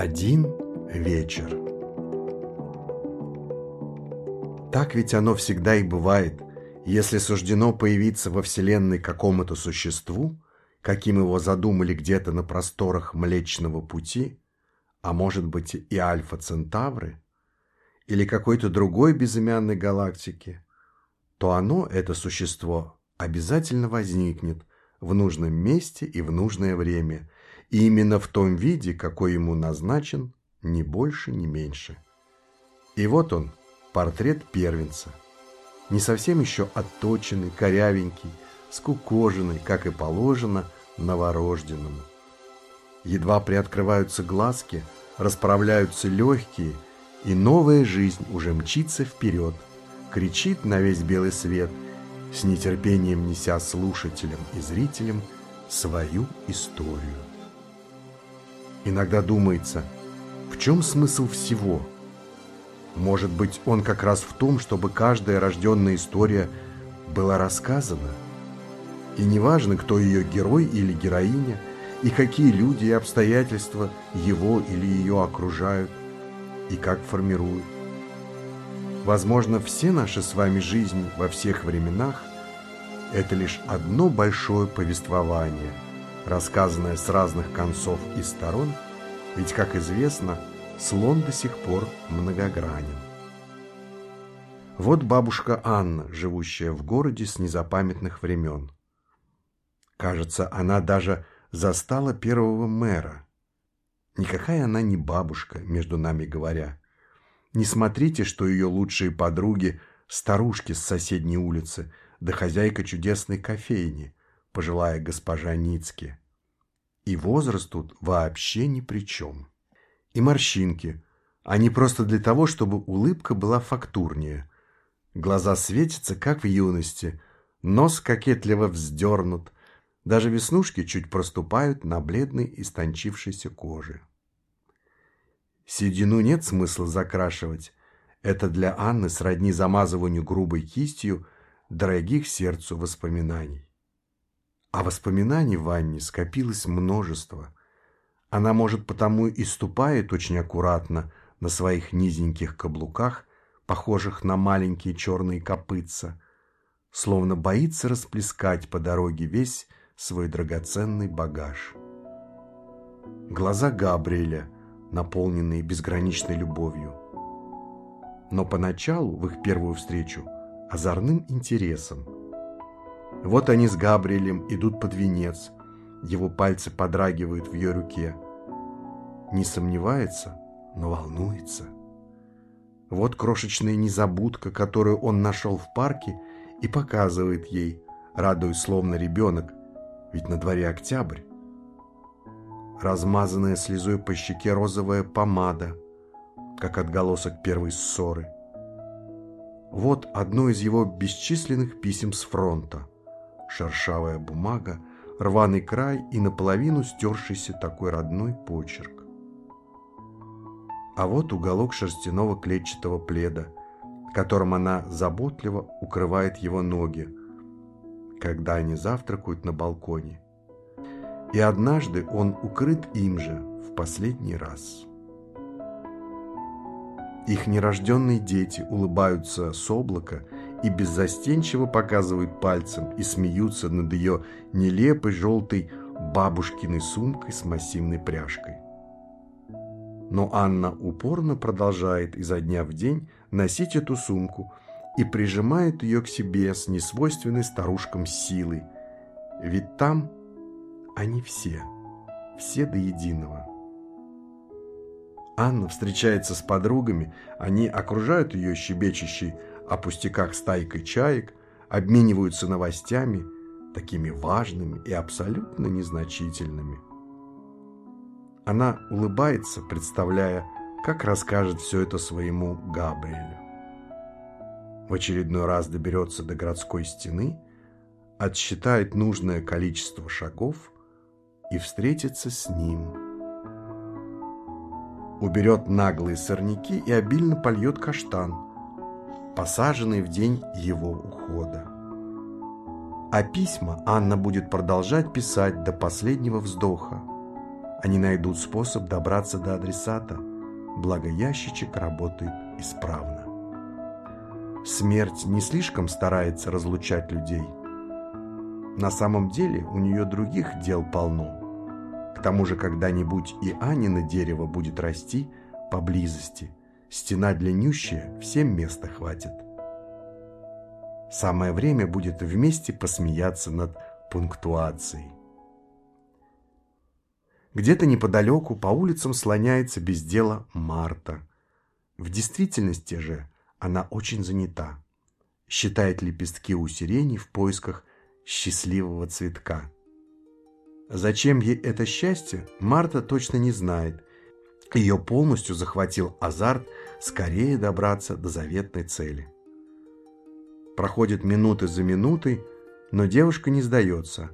Один вечер. Так ведь оно всегда и бывает. Если суждено появиться во Вселенной какому-то существу, каким его задумали где-то на просторах Млечного Пути, а может быть и Альфа-Центавры, или какой-то другой безымянной галактики, то оно, это существо, обязательно возникнет в нужном месте и в нужное время, и именно в том виде, какой ему назначен, ни больше, ни меньше. И вот он, портрет первенца. Не совсем еще отточенный, корявенький, скукоженный, как и положено, новорожденному. Едва приоткрываются глазки, расправляются легкие, и новая жизнь уже мчится вперед, кричит на весь белый свет, с нетерпением неся слушателям и зрителям свою историю. Иногда думается, в чем смысл всего? Может быть, он как раз в том, чтобы каждая рожденная история была рассказана? И неважно, кто ее герой или героиня, и какие люди и обстоятельства его или ее окружают, и как формируют. Возможно, все наши с вами жизни во всех временах – это лишь одно большое повествование – рассказанная с разных концов и сторон, ведь, как известно, слон до сих пор многогранен. Вот бабушка Анна, живущая в городе с незапамятных времен. Кажется, она даже застала первого мэра. Никакая она не бабушка, между нами говоря. Не смотрите, что ее лучшие подруги – старушки с соседней улицы, да хозяйка чудесной кофейни – пожилая госпожа Ницки. И возраст тут вообще ни при чем. И морщинки. Они просто для того, чтобы улыбка была фактурнее. Глаза светятся, как в юности. Нос кокетливо вздернут. Даже веснушки чуть проступают на бледной истончившейся коже. Седину нет смысла закрашивать. Это для Анны сродни замазыванию грубой кистью дорогих сердцу воспоминаний. А воспоминаний в Анне скопилось множество. Она, может, потому и ступает очень аккуратно на своих низеньких каблуках, похожих на маленькие черные копытца, словно боится расплескать по дороге весь свой драгоценный багаж. Глаза Габриэля, наполненные безграничной любовью. Но поначалу, в их первую встречу, озорным интересом – вот они с Габриэлем идут под венец. Его пальцы подрагивают в ее руке. Не сомневается, но волнуется. Вот крошечная незабудка, которую он нашел в парке и показывает ей, радуясь словно ребенок, ведь на дворе октябрь. Размазанная слезой по щеке розовая помада, как отголосок первой ссоры. Вот одно из его бесчисленных писем с фронта – шершавая бумага, рваный край и наполовину стершийся такой родной почерк. А вот уголок шерстяного клетчатого пледа, которым она заботливо укрывает его ноги, когда они завтракают на балконе. И однажды он укрыт им же в последний раз. Их нерожденные дети улыбаются с облака и беззастенчиво показывают пальцем и смеются над ее нелепой желтой бабушкиной сумкой с массивной пряжкой. Но Анна упорно продолжает изо дня в день носить эту сумку и прижимает ее к себе с несвойственной старушкам силой, ведь там они все, все до единого. Анна встречается с подругами, они окружают ее щебечущей о пустяках стайкой чаек, обмениваются новостями, такими важными и абсолютно незначительными. Она улыбается, представляя, как расскажет все это своему Габриэлю. В очередной раз доберется до городской стены, отсчитает нужное количество шагов и встретится с ним. Уберет наглые сорняки и обильно польет каштан – посаженный в день его ухода. А письма Анна будет продолжать писать до последнего вздоха. они найдут способ добраться до адресата, благо ящичек работает исправно. Смерть не слишком старается разлучать людей. На самом деле у нее других дел полно. К тому же когда-нибудь и Анина дерево будет расти поблизости. Стена длиннющая, всем места хватит. Самое время будет вместе посмеяться над пунктуацией. Где-то неподалеку по улицам слоняется без дела Марта. В действительности же она очень занята. Считает лепестки у сирени в поисках счастливого цветка. Зачем ей это счастье, Марта точно не знает. Ее полностью захватил азарт скорее добраться до заветной цели. Проходят минуты за минутой, но девушка не сдается.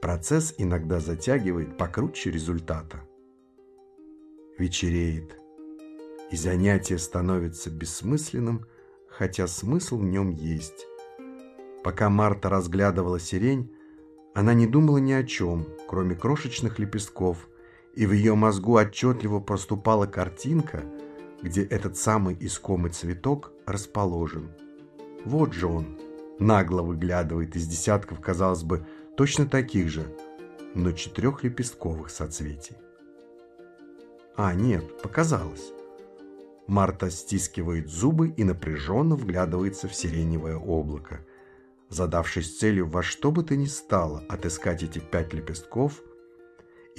Процесс иногда затягивает покруче результата. Вечереет, и занятие становится бессмысленным, хотя смысл в нем есть. Пока Марта разглядывала сирень, она не думала ни о чем, кроме крошечных лепестков, и в ее мозгу отчетливо проступала картинка, где этот самый искомый цветок расположен – вот же он, нагло выглядывает из десятков, казалось бы, точно таких же, но четырехлепестковых соцветий. А, нет, показалось. Марта стискивает зубы и напряженно вглядывается в сиреневое облако, задавшись целью во что бы то ни стало отыскать эти пять лепестков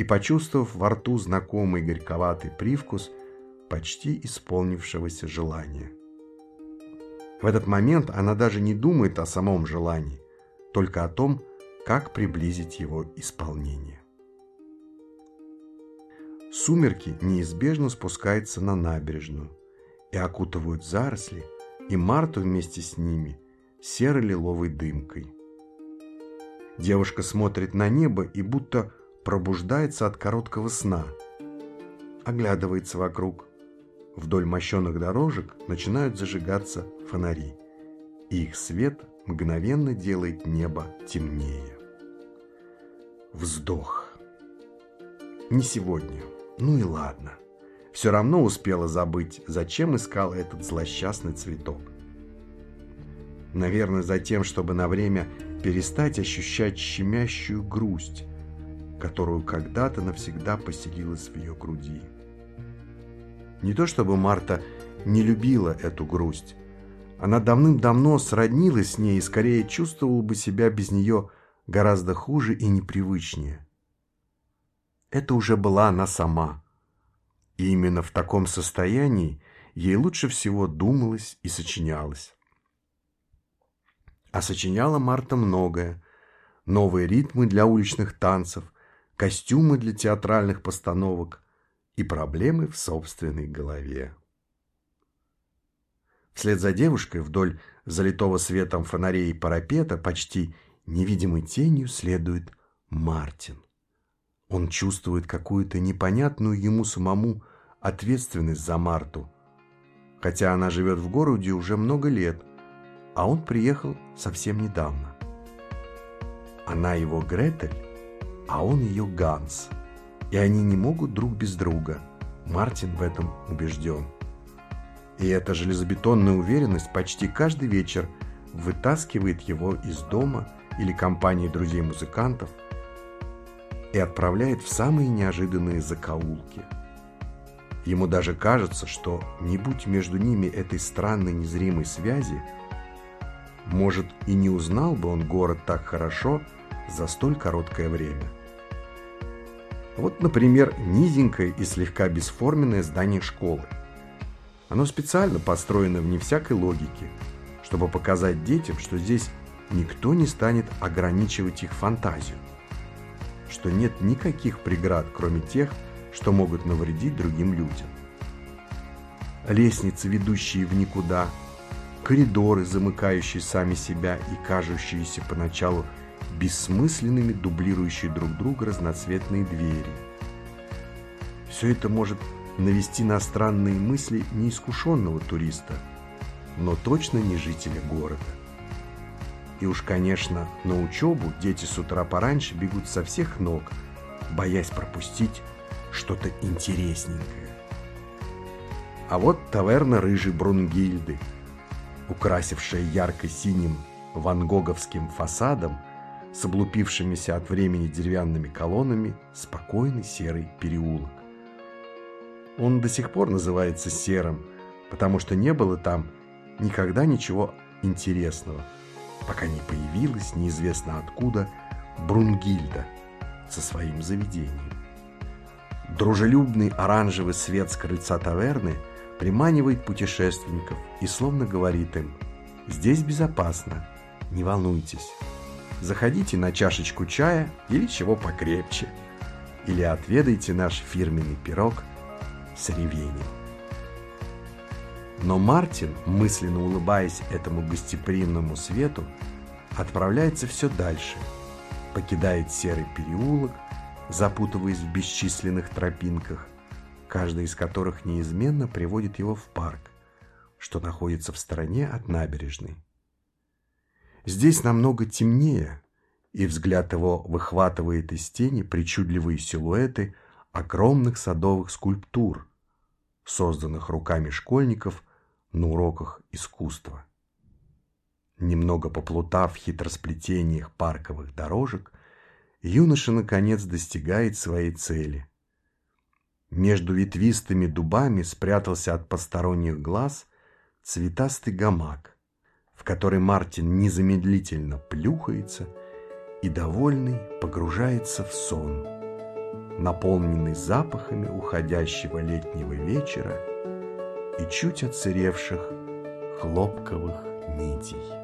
и почувствовав во рту знакомый горьковатый привкус почти исполнившегося желания. В этот момент она даже не думает о самом желании, только о том, как приблизить его исполнение. Сумерки неизбежно спускаются на набережную и окутывают заросли, и Марту вместе с ними серо-лиловой дымкой. Девушка смотрит на небо и будто пробуждается от короткого сна. Оглядывается вокруг. Вдоль мощенных дорожек начинают зажигаться фонари, и их свет мгновенно делает небо темнее. Вздох. Не сегодня. Ну и ладно. Все равно успела забыть, зачем искала этот злосчастный цветок. Наверное, за тем, чтобы на время перестать ощущать щемящую грусть, которую когда-то навсегда поселилась в ее груди. Не то чтобы Марта не любила эту грусть. Она давным-давно сроднилась с ней и скорее чувствовала бы себя без нее гораздо хуже и непривычнее. Это уже была она сама. И именно в таком состоянии ей лучше всего думалось и сочинялось. А сочиняла Марта многое. Новые ритмы для уличных танцев, костюмы для театральных постановок, и проблемы в собственной голове. Вслед за девушкой вдоль залитого светом фонарей парапета почти невидимой тенью следует Мартин. Он чувствует какую-то непонятную ему самому ответственность за Марту, хотя она живет в городе уже много лет, а он приехал совсем недавно. Она его Гретель, а он ее Ганс – и они не могут друг без друга. Мартин в этом убежден. И эта железобетонная уверенность почти каждый вечер вытаскивает его из дома или компании друзей-музыкантов и отправляет в самые неожиданные закоулки. Ему даже кажется, что не будь между ними этой странной незримой связи, может и не узнал бы он город так хорошо за столь короткое время. Вот, например, низенькое и слегка бесформенное здание школы. Оно специально построено вне всякой логики, чтобы показать детям, что здесь никто не станет ограничивать их фантазию, что нет никаких преград, кроме тех, что могут навредить другим людям. Лестницы, ведущие в никуда, коридоры, замыкающие сами себя и кажущиеся поначалу бессмысленными, дублирующие друг друга разноцветные двери. Все это может навести на странные мысли неискушенного туриста, но точно не жителя города. И уж, конечно, на учебу дети с утра пораньше бегут со всех ног, боясь пропустить что-то интересненькое. А вот таверна рыжей Брунгильды, украсившая ярко-синим вангоговским фасадом с облупившимися от времени деревянными колоннами спокойный серый переулок. Он до сих пор называется серым, потому что не было там никогда ничего интересного, пока не появилась неизвестно откуда Брунгильда со своим заведением. Дружелюбный оранжевый свет с крыльца таверны приманивает путешественников и словно говорит им «Здесь безопасно, не волнуйтесь. Заходите на чашечку чая или чего покрепче, или отведайте наш фирменный пирог с ревенем». Но Мартин, мысленно улыбаясь этому гостеприимному свету, отправляется все дальше, покидает серый переулок, запутываясь в бесчисленных тропинках, каждая из которых неизменно приводит его в парк, что находится в стороне от набережной. Здесь намного темнее, и взгляд его выхватывает из тени причудливые силуэты огромных садовых скульптур, созданных руками школьников на уроках искусства. Немного поплутав в хитросплетениях парковых дорожек, юноша наконец достигает своей цели. Между ветвистыми дубами спрятался от посторонних глаз цветастый гамак, в который Мартин незамедлительно плюхается и, довольный, погружается в сон, наполненный запахами уходящего летнего вечера и чуть отсыревших хлопковых нитей.